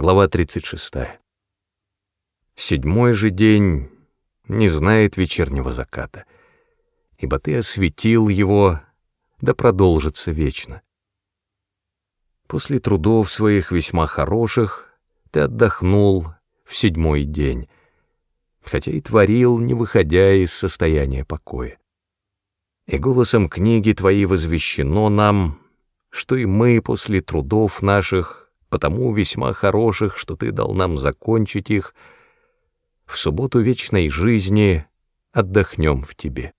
Глава 36. Седьмой же день не знает вечернего заката, ибо ты осветил его, да продолжится вечно. После трудов своих весьма хороших ты отдохнул в седьмой день, хотя и творил, не выходя из состояния покоя. И голосом книги твоей возвещено нам, что и мы после трудов наших потому весьма хороших, что ты дал нам закончить их, в субботу вечной жизни отдохнем в тебе.